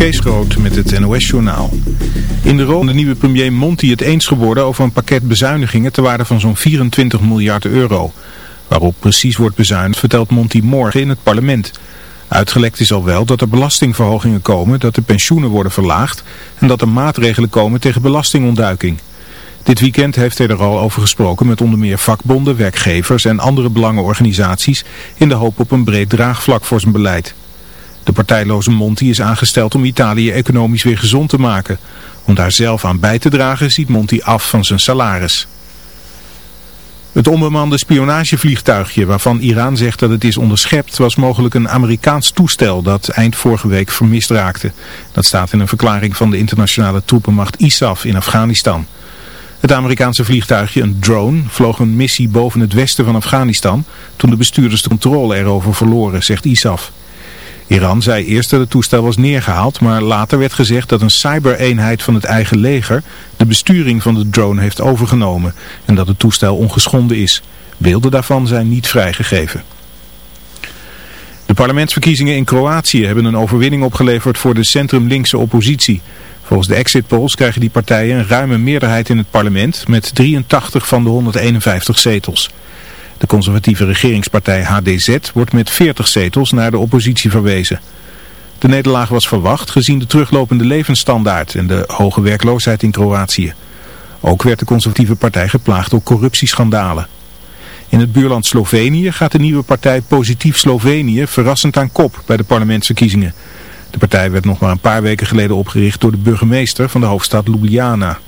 Kees Groot met het NOS-journaal. In de Rome de nieuwe premier Monti het eens geworden over een pakket bezuinigingen te waarde van zo'n 24 miljard euro. Waarop precies wordt bezuinigd vertelt Monti morgen in het parlement. Uitgelekt is al wel dat er belastingverhogingen komen, dat de pensioenen worden verlaagd en dat er maatregelen komen tegen belastingontduiking. Dit weekend heeft hij er al over gesproken met onder meer vakbonden, werkgevers en andere belangenorganisaties in de hoop op een breed draagvlak voor zijn beleid. De partijloze Monti is aangesteld om Italië economisch weer gezond te maken. Om daar zelf aan bij te dragen ziet Monti af van zijn salaris. Het onbemande spionagevliegtuigje waarvan Iran zegt dat het is onderschept was mogelijk een Amerikaans toestel dat eind vorige week vermist raakte. Dat staat in een verklaring van de internationale troepenmacht ISAF in Afghanistan. Het Amerikaanse vliegtuigje, een drone, vloog een missie boven het westen van Afghanistan toen de bestuurders de controle erover verloren, zegt ISAF. Iran zei eerst dat het toestel was neergehaald, maar later werd gezegd dat een cybereenheid van het eigen leger de besturing van de drone heeft overgenomen en dat het toestel ongeschonden is. Beelden daarvan zijn niet vrijgegeven. De parlementsverkiezingen in Kroatië hebben een overwinning opgeleverd voor de centrum-linkse oppositie. Volgens de exit polls krijgen die partijen een ruime meerderheid in het parlement met 83 van de 151 zetels. De conservatieve regeringspartij HDZ wordt met 40 zetels naar de oppositie verwezen. De nederlaag was verwacht gezien de teruglopende levensstandaard en de hoge werkloosheid in Kroatië. Ook werd de conservatieve partij geplaagd door corruptieschandalen. In het buurland Slovenië gaat de nieuwe partij Positief Slovenië verrassend aan kop bij de parlementsverkiezingen. De partij werd nog maar een paar weken geleden opgericht door de burgemeester van de hoofdstad Ljubljana.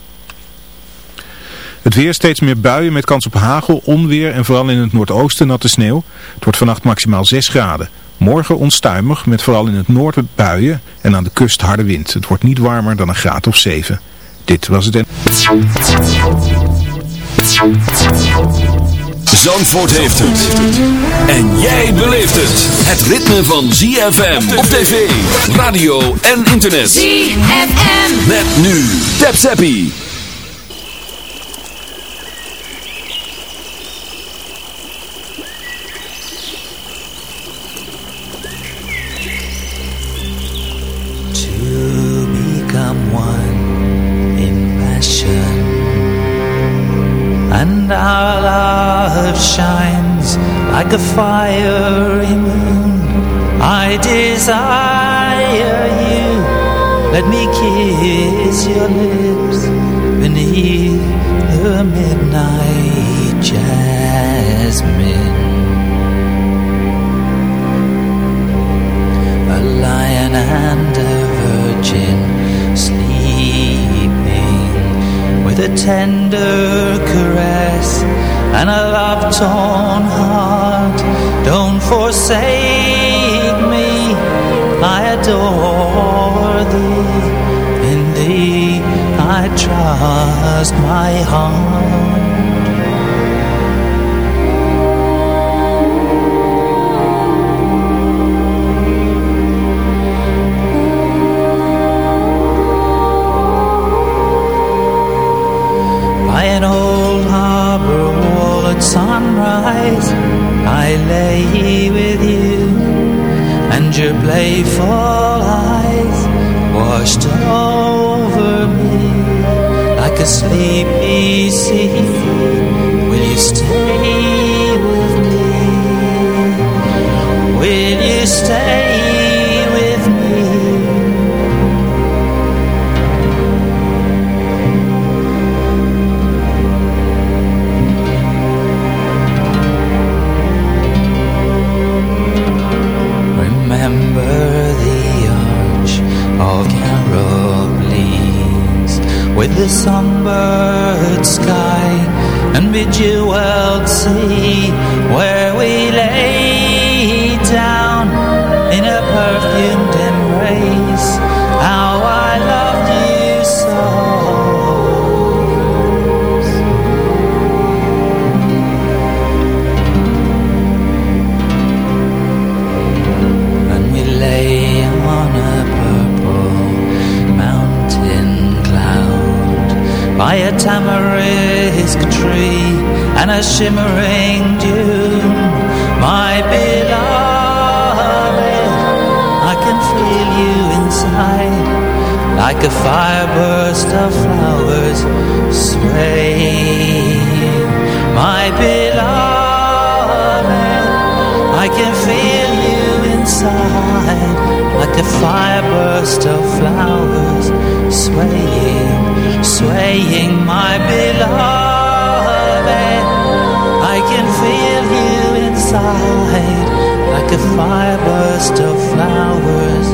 Het weer steeds meer buien met kans op hagel, onweer en vooral in het noordoosten natte sneeuw. Het wordt vannacht maximaal 6 graden. Morgen onstuimig met vooral in het noorden buien en aan de kust harde wind. Het wordt niet warmer dan een graad of 7. Dit was het en... Zandvoort heeft het. En jij beleeft het. Het ritme van ZFM op tv, radio en internet. ZFM. Met nu. Tap Zappie. A fiery moon. I desire you. Let me kiss your lips Beneath the midnight jasmine. A lion and a virgin sleeping with a tender caress and a love-torn heart. Don't forsake me, I adore thee. In thee I trust my heart. Wall at sunrise I lay here with you And your playful eyes Washed over me. Like a sleepy sea Will you stay with me? Will you stay shimmering dune My beloved, I can feel you inside like a fireburst of flowers swaying. My beloved, I can feel you inside like a fireburst of flowers swaying, swaying. My beloved, can feel you inside like a fireburst of flowers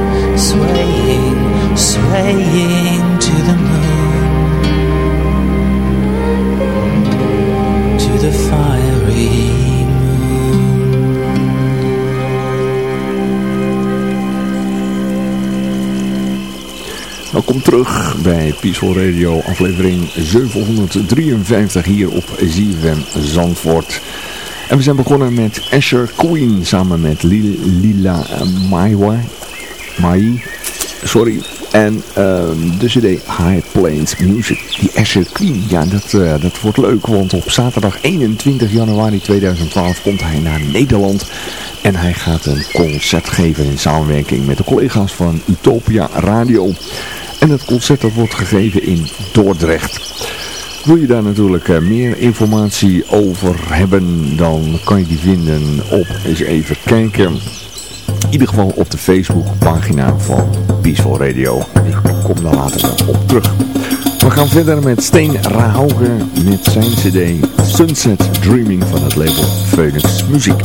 swaying swaying to the moon Welkom terug bij Peaceful Radio, aflevering 753 hier op ZFM Zandvoort. En we zijn begonnen met Asher Queen samen met Lila Maiwa. Mai, sorry. En uh, de cd High Plains Music, die Asher Queen. Ja, dat, uh, dat wordt leuk, want op zaterdag 21 januari 2012 komt hij naar Nederland. En hij gaat een concert geven in samenwerking met de collega's van Utopia Radio. En het concert dat wordt gegeven in Dordrecht. Wil je daar natuurlijk uh, meer informatie over hebben, dan kan je die vinden op, eens even kijken, in ieder geval op de Facebookpagina van Peaceful Radio. Ik kom daar later op terug. We gaan verder met Steen Rahaugen met zijn cd Sunset Dreaming van het label Phoenix Muziek.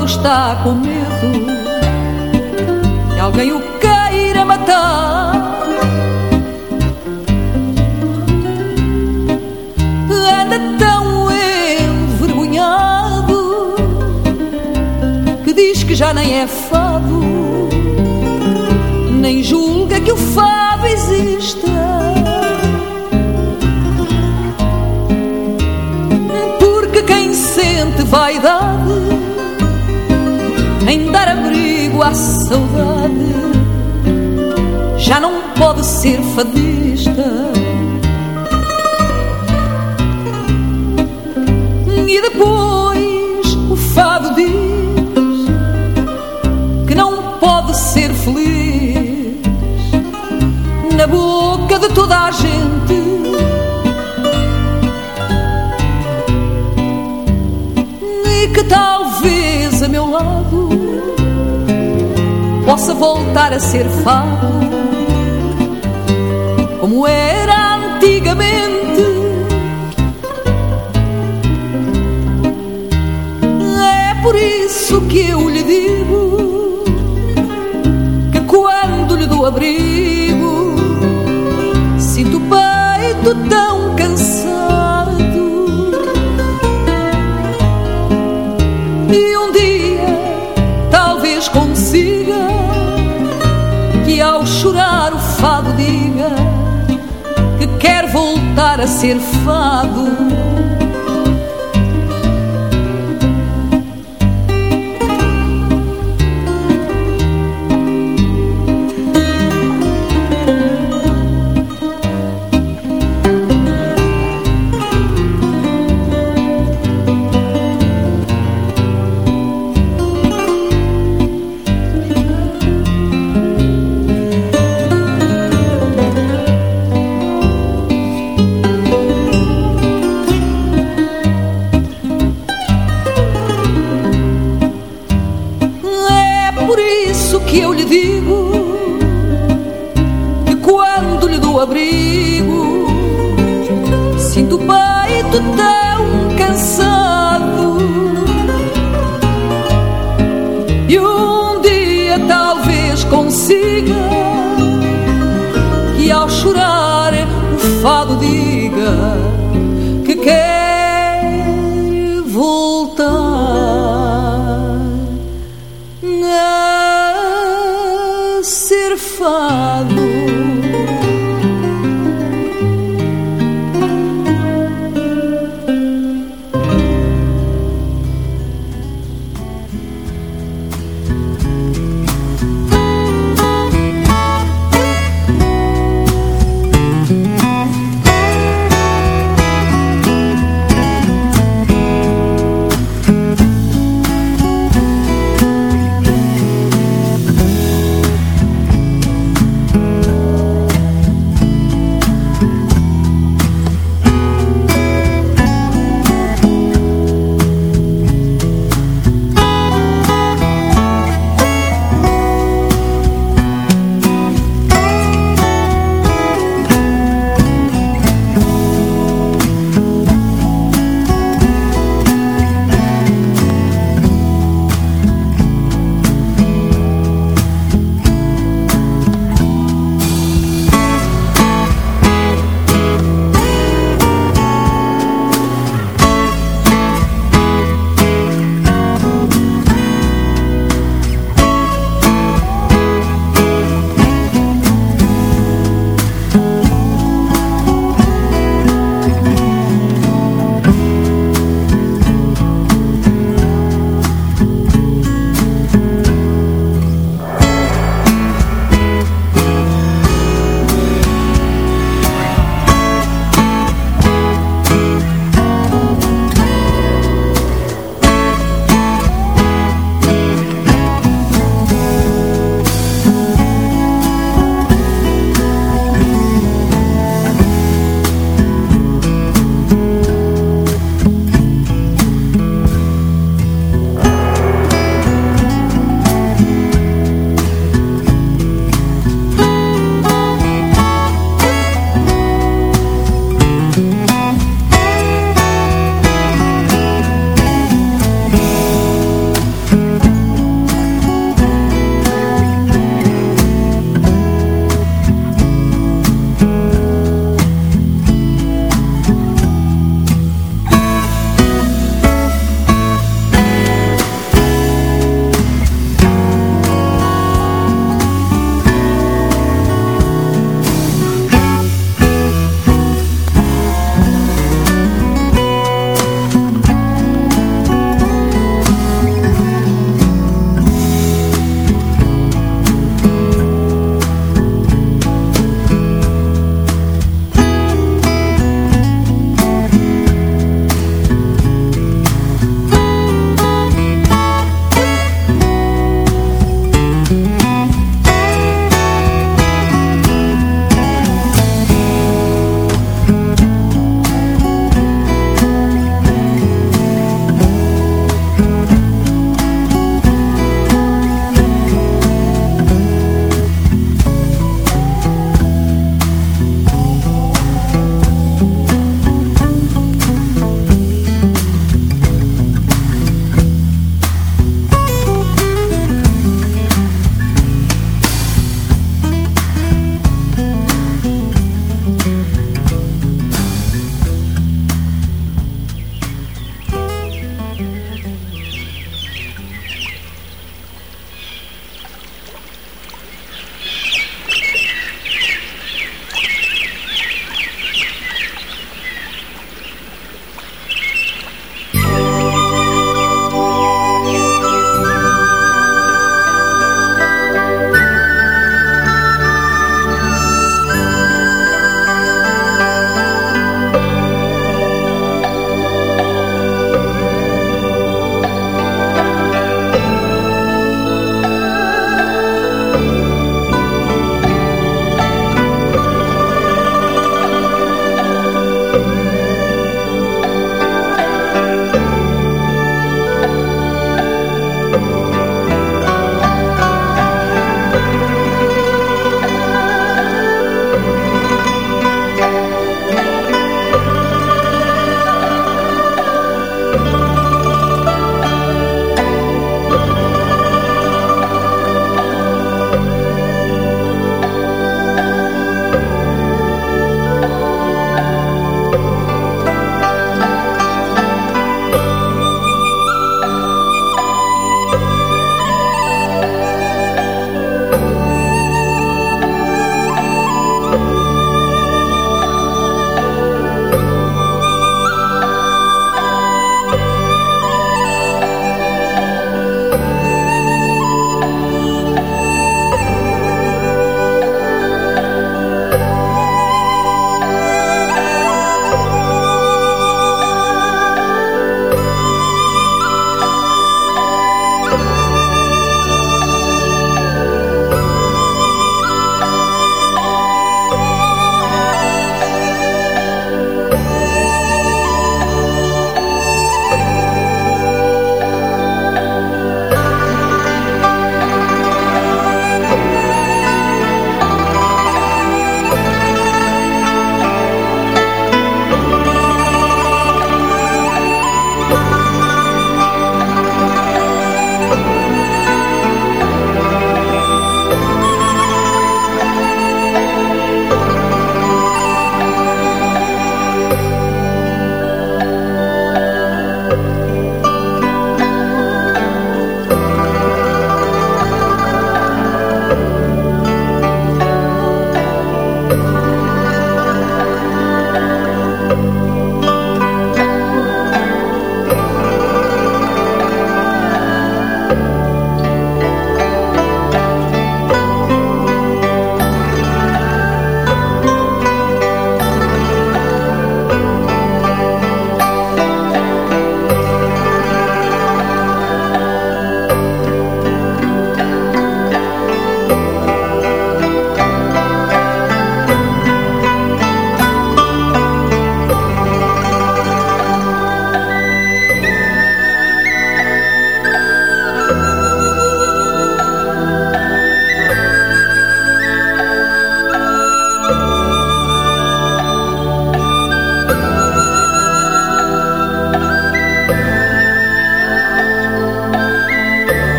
Porque o fado está com medo que alguém o queira matar. já nem é fado, nem julga que o fado exista. Porque quem sente vaidade em à saudade já não pode ser fadista. E depois o fado diz ser feliz na boca de toda a gente. E que talvez a meu lado possa voltar a ser fado como era antigamente. É por isso que eu lhe digo abrigo. Sinto o peito tão ser fado.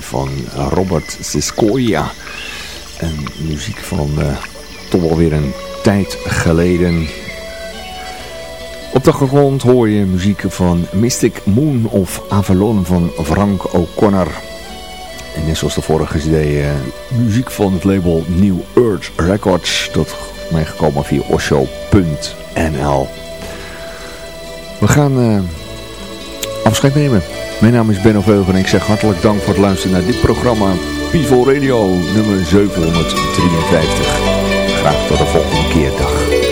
Van Robert Siskoia. En muziek van uh, toch wel weer een tijd geleden. Op de grond hoor je muziek van Mystic Moon of Avalon van Frank O'Connor. En net zoals de vorige cd, uh, muziek van het label New Earth Records. Dat mij gekomen via osho.nl. We gaan uh, afscheid nemen. Mijn naam is Benno Veugen en ik zeg hartelijk dank voor het luisteren naar dit programma Peaceful Radio nummer 753. Graag tot de volgende keer. Dag.